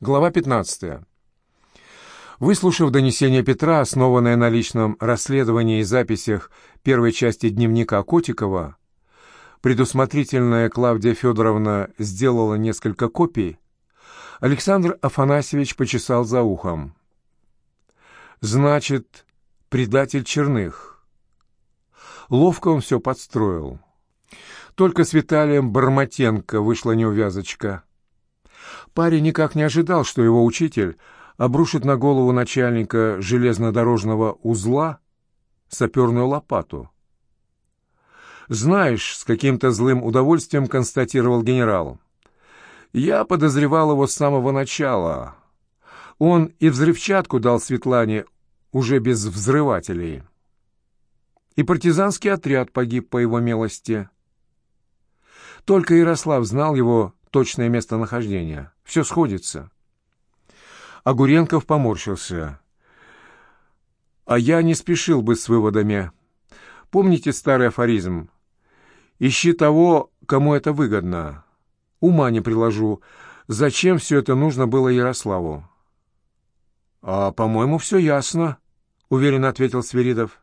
Глава 15. Выслушав донесение Петра, основанное на личном расследовании и записях первой части дневника Котикова, предусмотрительная Клавдия Федоровна сделала несколько копий, Александр Афанасьевич почесал за ухом. «Значит, предатель Черных. Ловко он все подстроил. Только с Виталием Барматенко вышла неувязочка. Парень никак не ожидал, что его учитель обрушит на голову начальника железнодорожного узла саперную лопату. «Знаешь, с каким-то злым удовольствием констатировал генерал. Я подозревал его с самого начала. Он и взрывчатку дал Светлане уже без взрывателей. И партизанский отряд погиб по его милости. Только Ярослав знал его точное местонахождение. Все сходится. Огуренков поморщился. А я не спешил бы с выводами. Помните старый афоризм? «Ищи того, кому это выгодно». Ума не приложу. Зачем все это нужно было Ярославу? «А, по-моему, все ясно», — уверенно ответил Свиридов.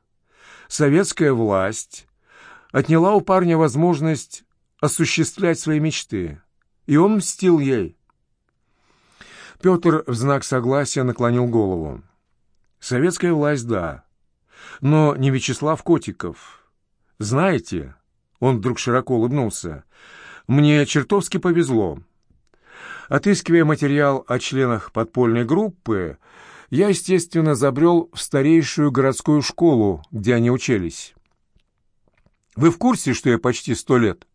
«Советская власть отняла у парня возможность осуществлять свои мечты, и он мстил ей». Петр в знак согласия наклонил голову. «Советская власть, да, но не Вячеслав Котиков. Знаете...» Он вдруг широко улыбнулся. «Мне чертовски повезло. Отыскивая материал о членах подпольной группы, я, естественно, забрел в старейшую городскую школу, где они учились. Вы в курсе, что я почти сто лет?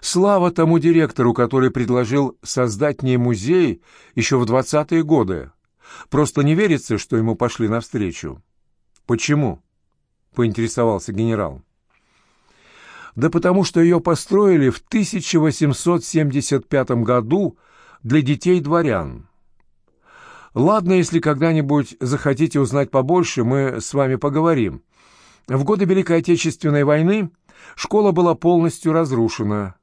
Слава тому директору, который предложил создать ней музей еще в двадцатые годы. Просто не верится, что ему пошли навстречу. Почему? Поинтересовался генерал. Да потому что ее построили в 1875 году для детей дворян. Ладно, если когда-нибудь захотите узнать побольше, мы с вами поговорим. В годы Великой Отечественной войны школа была полностью разрушена.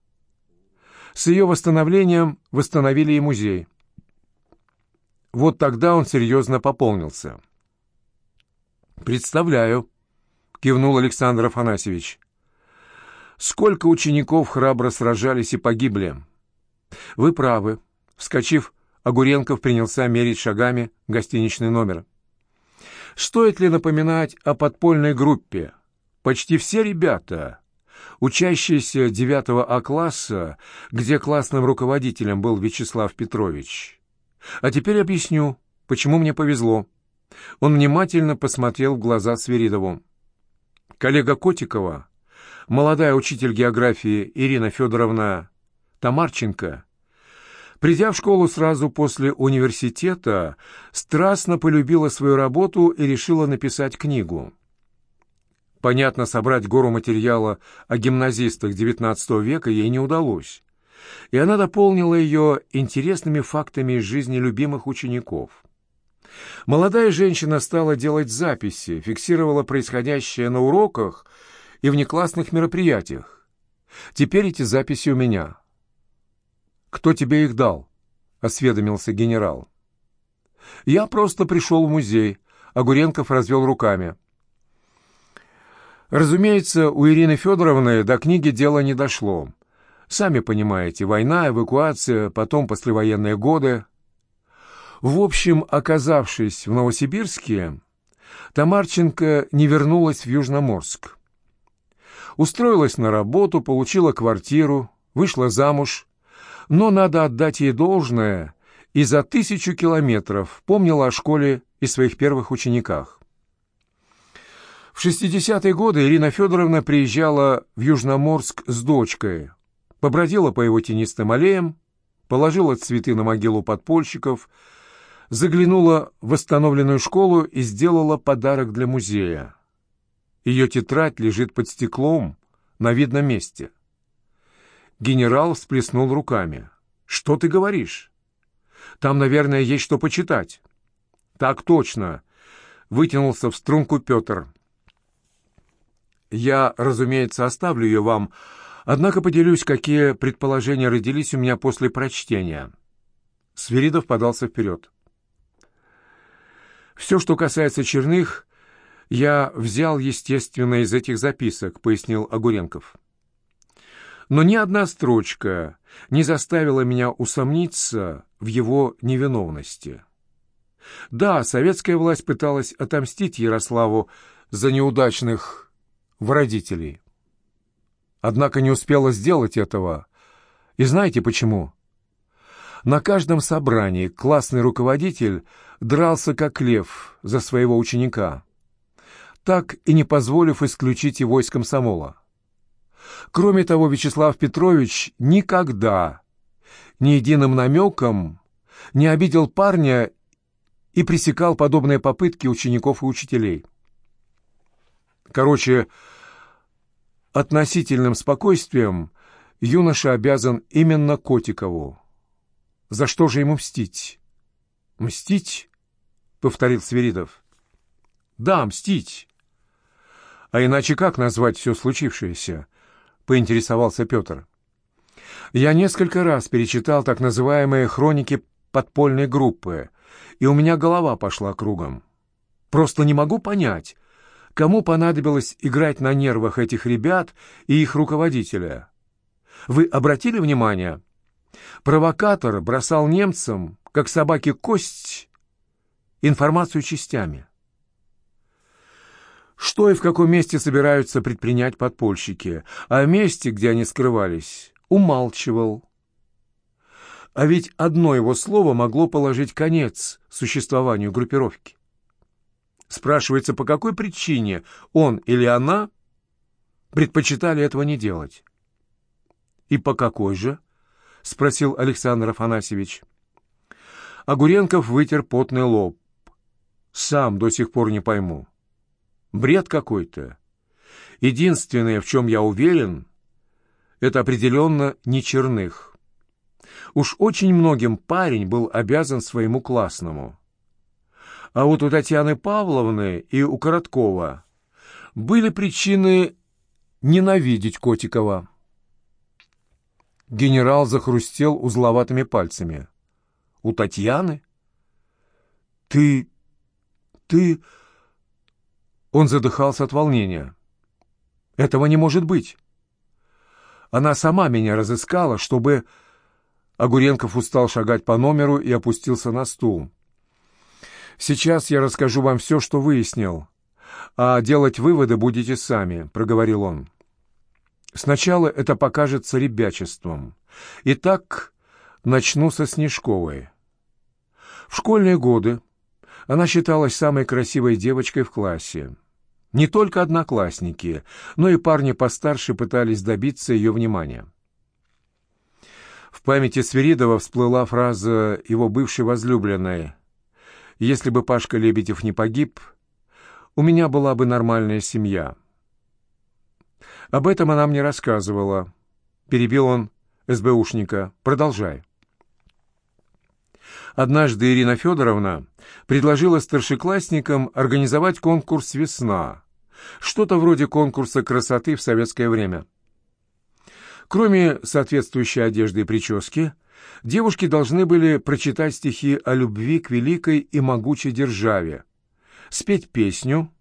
С ее восстановлением восстановили и музей. Вот тогда он серьезно пополнился. «Представляю», — кивнул Александр Афанасьевич. Сколько учеников храбро сражались и погибли. Вы правы. Вскочив, Огуренков принялся мерить шагами гостиничный номер. Стоит ли напоминать о подпольной группе? Почти все ребята, учащиеся 9 А-класса, где классным руководителем был Вячеслав Петрович. А теперь объясню, почему мне повезло. Он внимательно посмотрел в глаза Свиридову. Коллега Котикова молодая учитель географии Ирина Федоровна Тамарченко, придя в школу сразу после университета, страстно полюбила свою работу и решила написать книгу. Понятно, собрать гору материала о гимназистах XIX века ей не удалось, и она дополнила ее интересными фактами из жизни любимых учеников. Молодая женщина стала делать записи, фиксировала происходящее на уроках и внеклассных мероприятиях. Теперь эти записи у меня. Кто тебе их дал? осведомился генерал. Я просто пришел в музей. Огуренков развел руками. Разумеется, у Ирины Федоровны до книги дело не дошло. Сами понимаете, война, эвакуация, потом послевоенные годы. В общем, оказавшись в Новосибирске, Тамарченко не вернулась в Южноморск. Устроилась на работу, получила квартиру, вышла замуж. Но надо отдать ей должное, и за тысячу километров помнила о школе и своих первых учениках. В 60-е годы Ирина Федоровна приезжала в Южноморск с дочкой, побродила по его тенистым аллеям, положила цветы на могилу подпольщиков, заглянула в восстановленную школу и сделала подарок для музея. Ее тетрадь лежит под стеклом на видном месте. Генерал всплеснул руками. «Что ты говоришь? Там, наверное, есть что почитать». «Так точно», — вытянулся в струнку Петр. «Я, разумеется, оставлю ее вам, однако поделюсь, какие предположения родились у меня после прочтения. Свиридов подался вперед. «Все, что касается черных, я взял, естественно, из этих записок», — пояснил Огуренков. «Но ни одна строчка не заставила меня усомниться в его невиновности. Да, советская власть пыталась отомстить Ярославу за неудачных вродителей. Однако не успела сделать этого. И знаете почему?» На каждом собрании классный руководитель дрался как лев за своего ученика, так и не позволив исключить его из комсомола. Кроме того, Вячеслав Петрович никогда ни единым намеком не обидел парня и пресекал подобные попытки учеников и учителей. Короче, относительным спокойствием юноша обязан именно Котикову. За что же ему мстить? Мстить? Повторил Свиридов. Да, мстить. А иначе как назвать все случившееся? Поинтересовался Петр. Я несколько раз перечитал так называемые хроники подпольной группы, и у меня голова пошла кругом. Просто не могу понять, кому понадобилось играть на нервах этих ребят и их руководителя. Вы обратили внимание, Провокатор бросал немцам, как собаке кость, информацию частями. Что и в каком месте собираются предпринять подпольщики, а месте, где они скрывались, умалчивал. А ведь одно его слово могло положить конец существованию группировки. Спрашивается, по какой причине он или она предпочитали этого не делать? И по какой же? — спросил Александр Афанасьевич. Огуренков вытер потный лоб. «Сам до сих пор не пойму. Бред какой-то. Единственное, в чем я уверен, это определенно не черных. Уж очень многим парень был обязан своему классному. А вот у Татьяны Павловны и у Короткова были причины ненавидеть Котикова. Генерал захрустел узловатыми пальцами. «У Татьяны?» «Ты... ты...» Он задыхался от волнения. «Этого не может быть. Она сама меня разыскала, чтобы...» Огуренков устал шагать по номеру и опустился на стул. «Сейчас я расскажу вам все, что выяснил, а делать выводы будете сами», — проговорил он. Сначала это покажется ребячеством. Итак, начну со Снежковой. В школьные годы она считалась самой красивой девочкой в классе. Не только одноклассники, но и парни постарше пытались добиться ее внимания. В памяти Свиридова всплыла фраза его бывшей возлюбленной «Если бы Пашка Лебедев не погиб, у меня была бы нормальная семья». Об этом она мне рассказывала. Перебил он СБУшника. Продолжай. Однажды Ирина Федоровна предложила старшеклассникам организовать конкурс «Весна». Что-то вроде конкурса красоты в советское время. Кроме соответствующей одежды и прически, девушки должны были прочитать стихи о любви к великой и могучей державе, спеть песню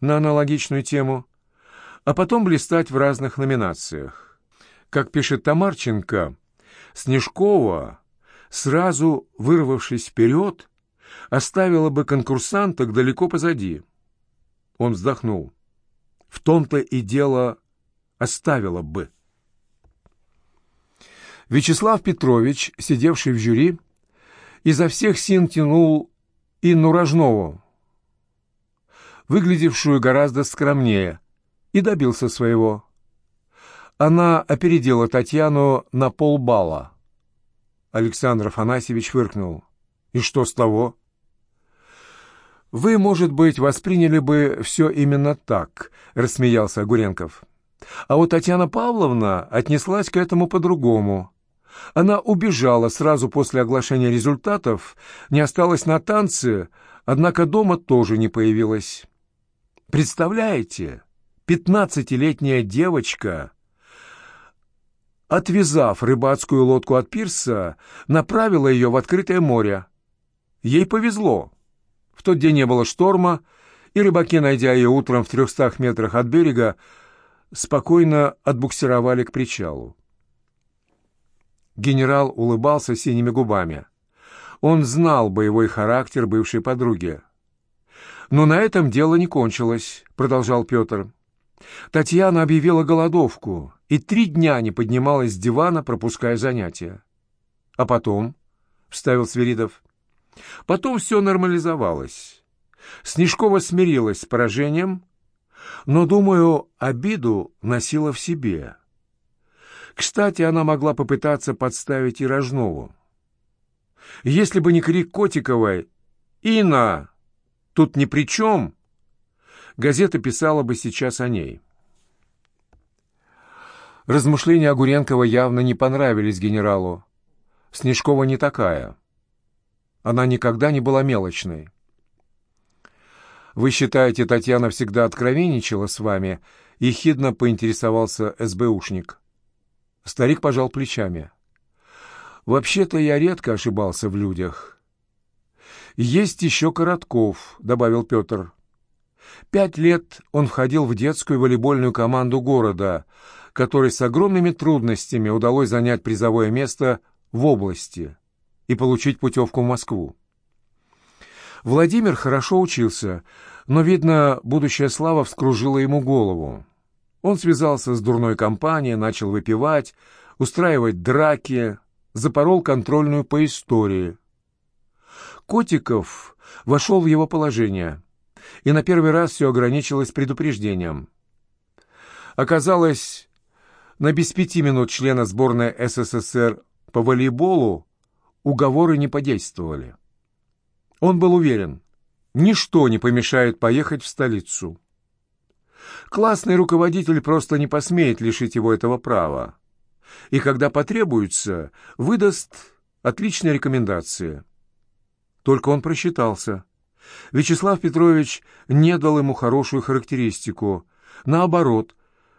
на аналогичную тему а потом блистать в разных номинациях. Как пишет Тамарченко, Снежкова, сразу вырвавшись вперед, оставила бы конкурсанток далеко позади. Он вздохнул. В том-то и дело оставила бы. Вячеслав Петрович, сидевший в жюри, изо всех сил тянул Инну Рожнову, выглядевшую гораздо скромнее, и добился своего. Она опередила Татьяну на полбалла. Александр Афанасьевич выркнул. «И что с того?» «Вы, может быть, восприняли бы все именно так», — рассмеялся Огуренков. «А вот Татьяна Павловна отнеслась к этому по-другому. Она убежала сразу после оглашения результатов, не осталась на танцы, однако дома тоже не появилась. Представляете, Пятнадцатилетняя девочка отвязав рыбацкую лодку от пирса, направила ее в открытое море. Ей повезло. В тот день не было шторма, и рыбаки, найдя ее утром в трехстах метрах от берега, спокойно отбуксировали к причалу. Генерал улыбался синими губами. Он знал боевой характер бывшей подруги. «Но на этом дело не кончилось», — продолжал Петр. Татьяна объявила голодовку и три дня не поднималась с дивана, пропуская занятия. «А потом?» — вставил Свиридов. «Потом все нормализовалось. Снежкова смирилась с поражением, но, думаю, обиду носила в себе. Кстати, она могла попытаться подставить и Рожнову. Если бы не крик Котиковой «Инна, тут ни при чем!» газета писала бы сейчас о ней. Размышления Огуренкова явно не понравились генералу. Снежкова не такая. Она никогда не была мелочной. «Вы считаете, Татьяна всегда откровенничала с вами?» — ехидно поинтересовался СБУшник. Старик пожал плечами. «Вообще-то я редко ошибался в людях». «Есть еще Коротков», — добавил Петр. Пять лет он входил в детскую волейбольную команду города, которой с огромными трудностями удалось занять призовое место в области и получить путевку в Москву. Владимир хорошо учился, но, видно, будущая слава вскружила ему голову. Он связался с дурной компанией, начал выпивать, устраивать драки, запорол контрольную по истории. Котиков вошел в его положение, и на первый раз все ограничилось предупреждением. Оказалось, на без пяти минут члена сборной СССР по волейболу уговоры не подействовали. Он был уверен, ничто не помешает поехать в столицу. Классный руководитель просто не посмеет лишить его этого права. И когда потребуется, выдаст отличные рекомендации. Только он просчитался. Вячеслав Петрович не дал ему хорошую характеристику. Наоборот,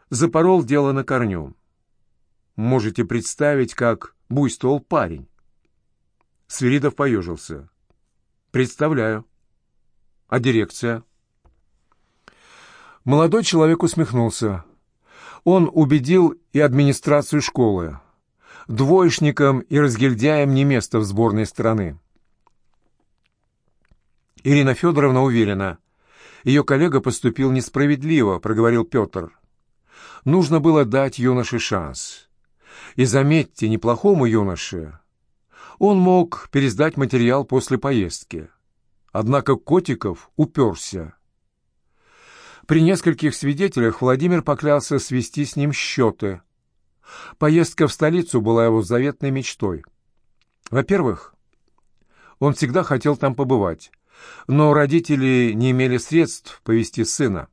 запорол дело на корню. Можете представить, как буйствовал парень. Свиридов поежился. «Представляю. А дирекция?» Молодой человек усмехнулся. Он убедил и администрацию школы. Двоечникам и разгильдяям не место в сборной страны. Ирина Федоровна уверена. Ее коллега поступил несправедливо, проговорил Петр. Нужно было дать юноше шанс. И заметьте, неплохому юноше, он мог пересдать материал после поездки. Однако Котиков уперся. При нескольких свидетелях Владимир поклялся свести с ним счеты. Поездка в столицу была его заветной мечтой. Во-первых, он всегда хотел там побывать, но родители не имели средств повести сына.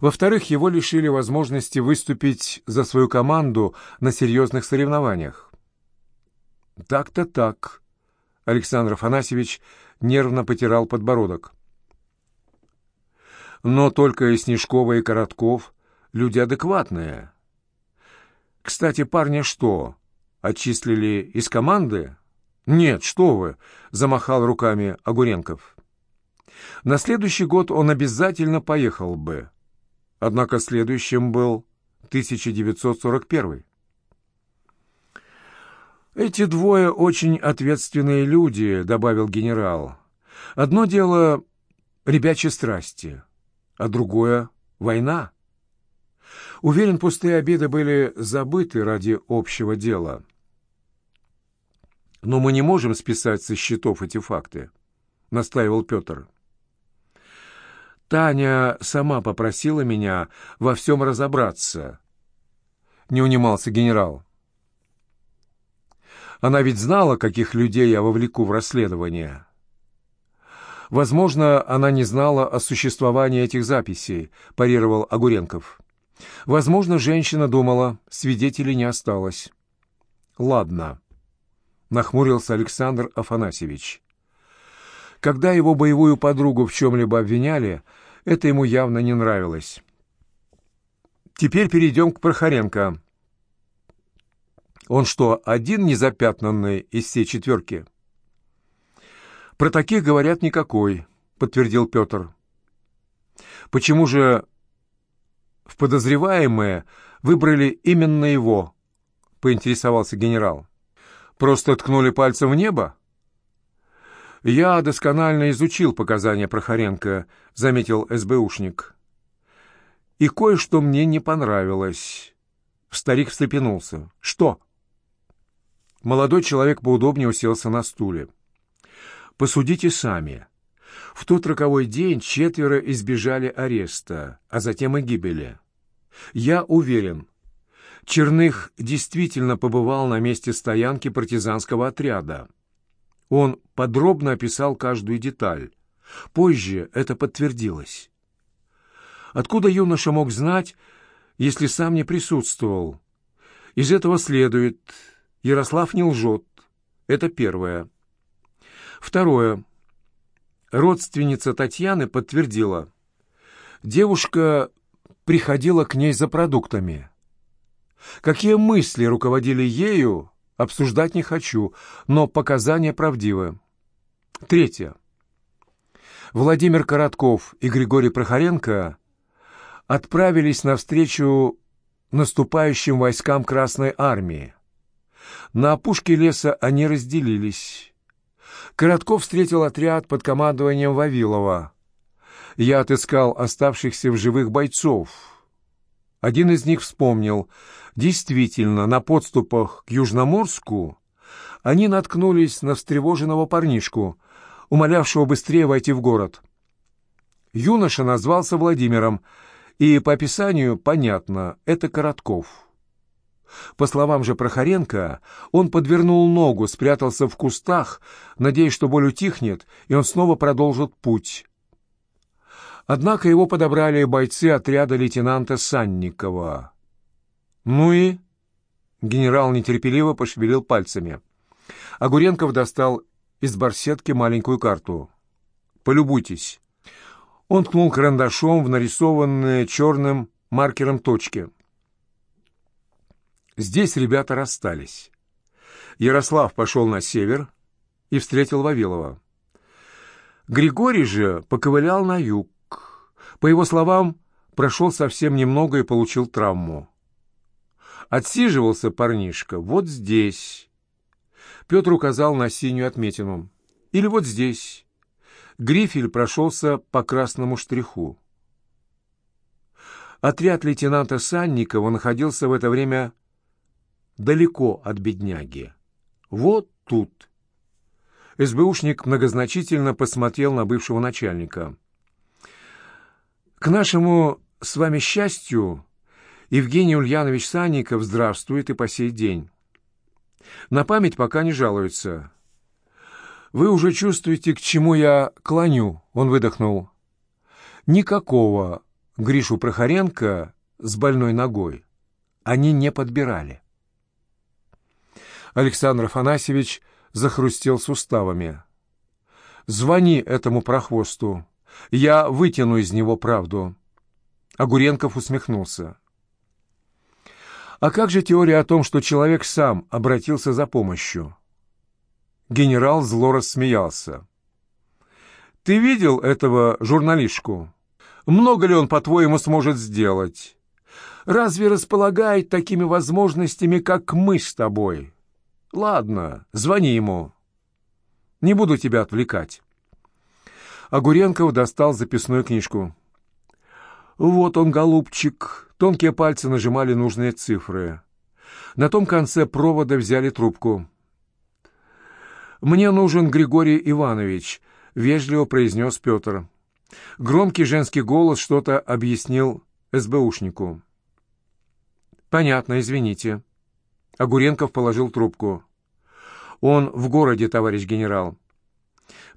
Во-вторых, его лишили возможности выступить за свою команду на серьезных соревнованиях. «Так-то так», — Александр Афанасьевич нервно потирал подбородок. «Но только и Снежкова, и Коротков — люди адекватные. Кстати, парня что, отчислили из команды?» «Нет, что вы!» — замахал руками Огуренков. На следующий год он обязательно поехал бы. Однако следующим был 1941 «Эти двое очень ответственные люди», — добавил генерал. «Одно дело — ребячьи страсти, а другое — война. Уверен, пустые обиды были забыты ради общего дела. Но мы не можем списать со счетов эти факты», — настаивал Петр. «Таня сама попросила меня во всем разобраться», — не унимался генерал. Она ведь знала, каких людей я вовлеку в расследование. Возможно, она не знала о существовании этих записей, парировал Огуренков. Возможно, женщина думала, свидетелей не осталось. Ладно, нахмурился Александр Афанасьевич. Когда его боевую подругу в чем-либо обвиняли, это ему явно не нравилось. Теперь перейдем к Прохоренко. Он что, один незапятнанный из всей четверки? Про таких говорят никакой, подтвердил Петр. Почему же в подозреваемые выбрали именно его? Поинтересовался генерал. Просто ткнули пальцем в небо? Я досконально изучил показания Прохоренко, заметил СБУшник. И кое-что мне не понравилось. Старик встрепенулся. Что? Молодой человек поудобнее уселся на стуле. «Посудите сами. В тот роковой день четверо избежали ареста, а затем и гибели. Я уверен, Черных действительно побывал на месте стоянки партизанского отряда. Он подробно описал каждую деталь. Позже это подтвердилось. Откуда юноша мог знать, если сам не присутствовал? Из этого следует, Ярослав не лжет. Это первое. Второе. Родственница Татьяны подтвердила. Девушка приходила к ней за продуктами. Какие мысли руководили ею, обсуждать не хочу, но показания правдивы. Третье. Владимир Коротков и Григорий Прохоренко отправились навстречу наступающим войскам Красной Армии. На опушке леса они разделились. Коротков встретил отряд под командованием Вавилова. Я отыскал оставшихся в живых бойцов. Один из них вспомнил. Действительно, на подступах к Южноморску они наткнулись на встревоженного парнишку, умолявшего быстрее войти в город. Юноша назвался Владимиром, и по описанию понятно, это Коротков. По словам же Прохоренко, он подвернул ногу, спрятался в кустах, надеясь, что боль утихнет, и он снова продолжит путь. Однако его подобрали бойцы отряда лейтенанта Санникова. «Ну и?» — генерал нетерпеливо пошевелил пальцами. Огуренков достал из барсетки маленькую карту. «Полюбуйтесь». Он ткнул карандашом в нарисованные черным маркером точки. Здесь ребята расстались. Ярослав пошел на север и встретил Вавилова. Григорий же поковылял на юг. По его словам, прошел совсем немного и получил травму. Отсиживался парнишка вот здесь. Петр указал на синюю отметину. Или вот здесь. Грифель прошелся по красному штриху. Отряд лейтенанта Санникова находился в это время далеко от бедняги. Вот тут. СБУшник многозначительно посмотрел на бывшего начальника. К нашему с вами счастью, Евгений Ульянович Санников здравствует и по сей день. На память пока не жалуется. Вы уже чувствуете, к чему я клоню, он выдохнул. Никакого Гришу Прохоренко с больной ногой они не подбирали. Александр Афанасьевич захрустел суставами. «Звони этому прохвосту. Я вытяну из него правду». Огуренков усмехнулся. А как же теория о том, что человек сам обратился за помощью? Генерал зло рассмеялся. «Ты видел этого журналистку? Много ли он, по-твоему, сможет сделать? Разве располагает такими возможностями, как мы с тобой? Ладно, звони ему. Не буду тебя отвлекать». Огуренков достал записную книжку. «Вот он, голубчик, Тонкие пальцы нажимали нужные цифры. На том конце провода взяли трубку. «Мне нужен Григорий Иванович», — вежливо произнес Петр. Громкий женский голос что-то объяснил СБУшнику. «Понятно, извините». Огуренков положил трубку. «Он в городе, товарищ генерал.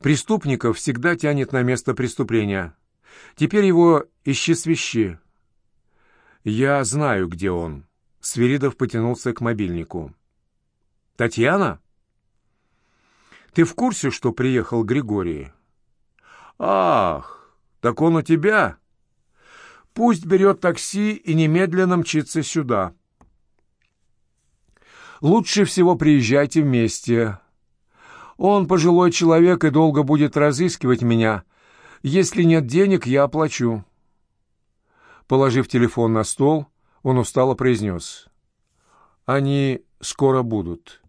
Преступников всегда тянет на место преступления. Теперь его ищи свищи. «Я знаю, где он». Свиридов потянулся к мобильнику. «Татьяна?» «Ты в курсе, что приехал Григорий?» «Ах, так он у тебя?» «Пусть берет такси и немедленно мчится сюда». Лучше всего приезжайте вместе. Он пожилой человек и долго будет разыскивать меня. Если нет денег, я оплачу». Положив телефон на стол, он устало произнес. «Они скоро будут».